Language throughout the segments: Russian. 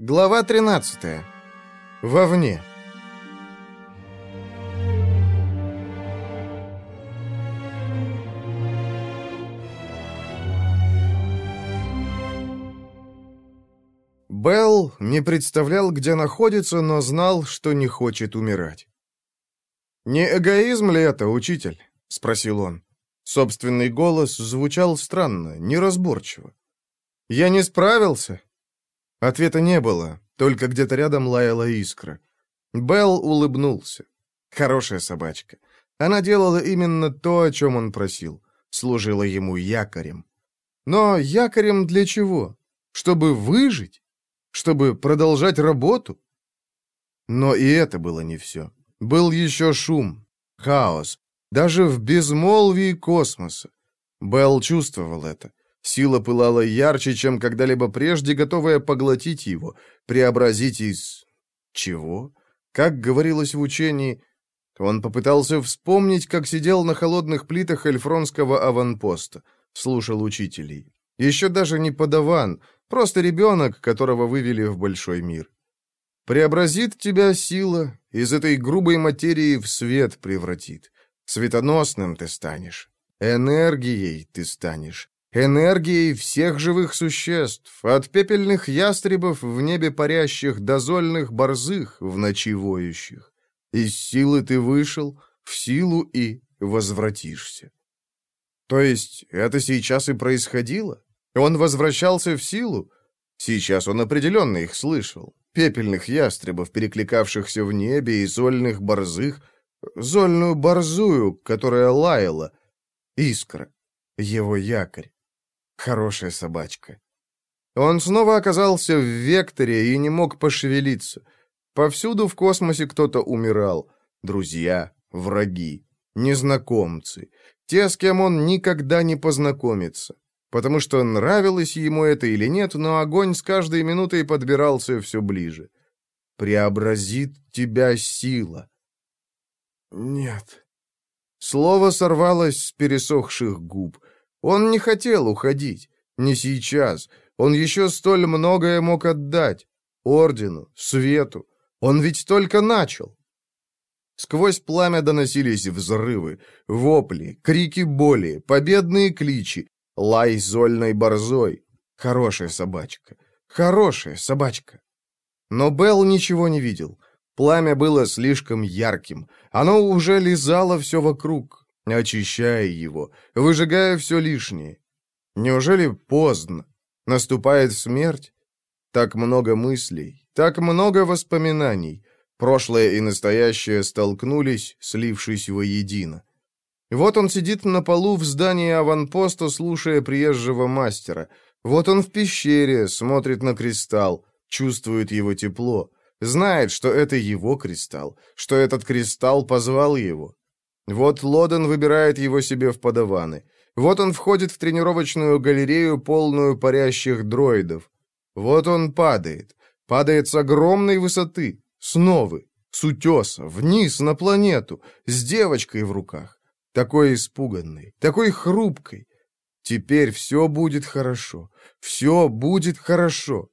Глава 13. Вовне. Белл не представлял, где находится, но знал, что не хочет умирать. «Не эгоизм ли это, учитель?» — спросил он. Собственный голос звучал странно, неразборчиво. «Я не справился?» Ответа не было, только где-то рядом лаяла искра. Белл улыбнулся. Хорошая собачка. Она делала именно то, о чем он просил. Служила ему якорем. Но якорем для чего? Чтобы выжить? Чтобы продолжать работу? Но и это было не все. Был еще шум, хаос, даже в безмолвии космоса. Белл чувствовал это. Сила пылала ярче, чем когда-либо прежде, готовая поглотить его, преобразить из... чего? Как говорилось в учении, он попытался вспомнить, как сидел на холодных плитах эльфронского аванпоста, слушал учителей. Еще даже не подаван, просто ребенок, которого вывели в большой мир. Преобразит тебя сила, из этой грубой материи в свет превратит. Светоносным ты станешь, энергией ты станешь энергией всех живых существ, от пепельных ястребов в небе парящих до зольных борзых в ночи воющих. Из силы ты вышел, в силу и возвратишься. То есть это сейчас и происходило? Он возвращался в силу? Сейчас он определенно их слышал. Пепельных ястребов, перекликавшихся в небе, и зольных борзых, зольную борзую, которая лаяла, искра, его якорь. Хорошая собачка. Он снова оказался в векторе и не мог пошевелиться. Повсюду в космосе кто-то умирал. Друзья, враги, незнакомцы. Те, с кем он никогда не познакомится. Потому что нравилось ему это или нет, но огонь с каждой минутой подбирался все ближе. «Преобразит тебя сила». «Нет». Слово сорвалось с пересохших губ. Он не хотел уходить. Не сейчас. Он еще столь многое мог отдать. Ордену, свету. Он ведь только начал. Сквозь пламя доносились взрывы, вопли, крики боли, победные кличи, лай зольной борзой. Хорошая собачка. Хорошая собачка. Но Белл ничего не видел. Пламя было слишком ярким. Оно уже лизало все вокруг очищая его, выжигая все лишнее. Неужели поздно? Наступает смерть? Так много мыслей, так много воспоминаний. Прошлое и настоящее столкнулись, слившись воедино. Вот он сидит на полу в здании аванпоста, слушая приезжего мастера. Вот он в пещере, смотрит на кристалл, чувствует его тепло, знает, что это его кристалл, что этот кристалл позвал его. Вот Лоден выбирает его себе в подаваны. Вот он входит в тренировочную галерею, полную парящих дроидов. Вот он падает. Падает с огромной высоты, с новы, с утеса, вниз на планету, с девочкой в руках. Такой испуганной, такой хрупкой. Теперь все будет хорошо. Все будет хорошо.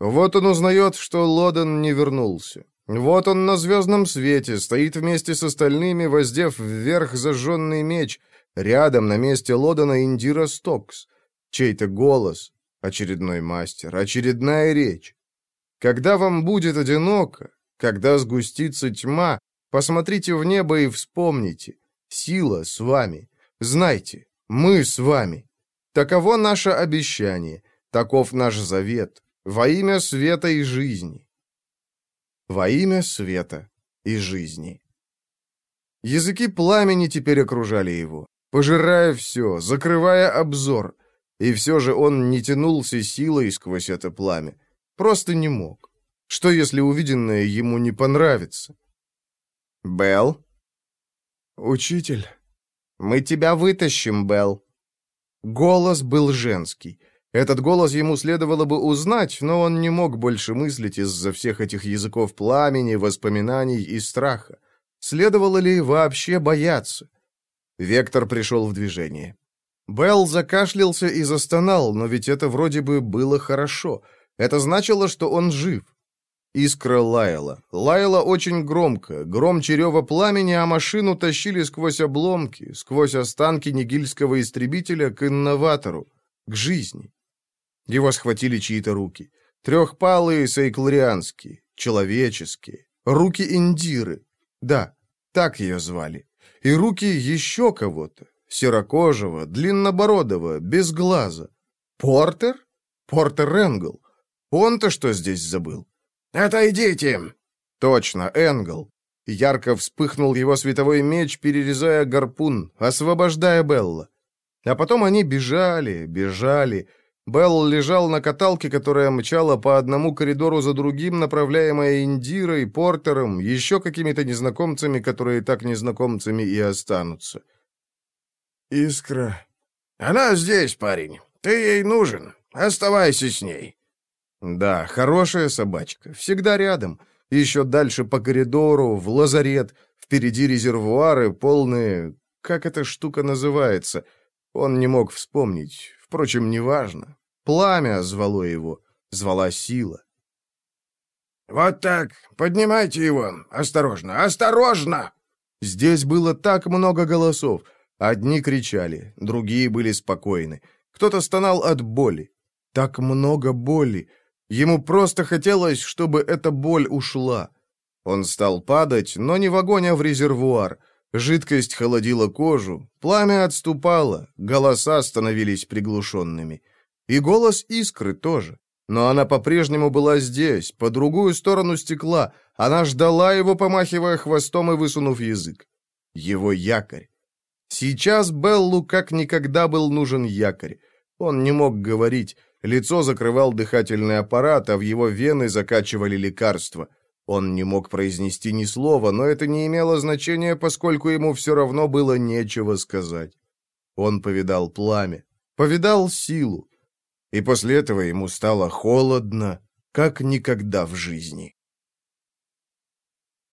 Вот он узнает, что Лоден не вернулся. Вот он на звездном свете, стоит вместе с остальными, воздев вверх зажженный меч. Рядом, на месте Лодана, Индира Стокс. Чей-то голос, очередной мастер, очередная речь. Когда вам будет одиноко, когда сгустится тьма, посмотрите в небо и вспомните. Сила с вами. Знайте, мы с вами. Таково наше обещание, таков наш завет, во имя света и жизни во имя света и жизни. Языки пламени теперь окружали его, пожирая все, закрывая обзор, и все же он не тянулся силой сквозь это пламя, просто не мог. Что, если увиденное ему не понравится? Белл? Учитель. Мы тебя вытащим, Белл. Голос был женский — этот голос ему следовало бы узнать, но он не мог больше мыслить из-за всех этих языков пламени, воспоминаний и страха. Следовало ли вообще бояться? Вектор пришел в движение. Белл закашлялся и застонал, но ведь это вроде бы было хорошо. Это значило, что он жив. Искра лаяла. Лаяла очень громко, громче рева пламени, а машину тащили сквозь обломки, сквозь останки нигильского истребителя к инноватору, к жизни. Его схватили чьи-то руки. Трехпалые сейкларианские, человеческие. Руки Индиры. Да, так ее звали. И руки еще кого-то. Серокожего, длиннобородого, без глаза. Портер? Портер Энгл. Он-то что здесь забыл? «Отойдите!» Точно, Энгл. Ярко вспыхнул его световой меч, перерезая гарпун, освобождая Белла. А потом они бежали, бежали. Белл лежал на каталке, которая мчала по одному коридору за другим, направляемая Индирой, Портером, еще какими-то незнакомцами, которые так незнакомцами и останутся. «Искра...» «Она здесь, парень. Ты ей нужен. Оставайся с ней». Да, хорошая собачка, всегда рядом. Еще дальше по коридору, в лазарет, впереди резервуары, полные... Как эта штука называется? Он не мог вспомнить. Впрочем, неважно. Пламя звало его, звала сила. «Вот так, поднимайте его. Осторожно, осторожно!» Здесь было так много голосов. Одни кричали, другие были спокойны. Кто-то стонал от боли. Так много боли. Ему просто хотелось, чтобы эта боль ушла. Он стал падать, но не в огонь, а в резервуар. Жидкость холодила кожу, пламя отступало, голоса становились приглушенными. И голос искры тоже. Но она по-прежнему была здесь, по другую сторону стекла. Она ждала его, помахивая хвостом и высунув язык. Его якорь. Сейчас Беллу как никогда был нужен якорь. Он не мог говорить, Лицо закрывал дыхательный аппарат, а в его вены закачивали лекарства. Он не мог произнести ни слова, но это не имело значения, поскольку ему все равно было нечего сказать. Он повидал пламя, повидал силу, и после этого ему стало холодно, как никогда в жизни.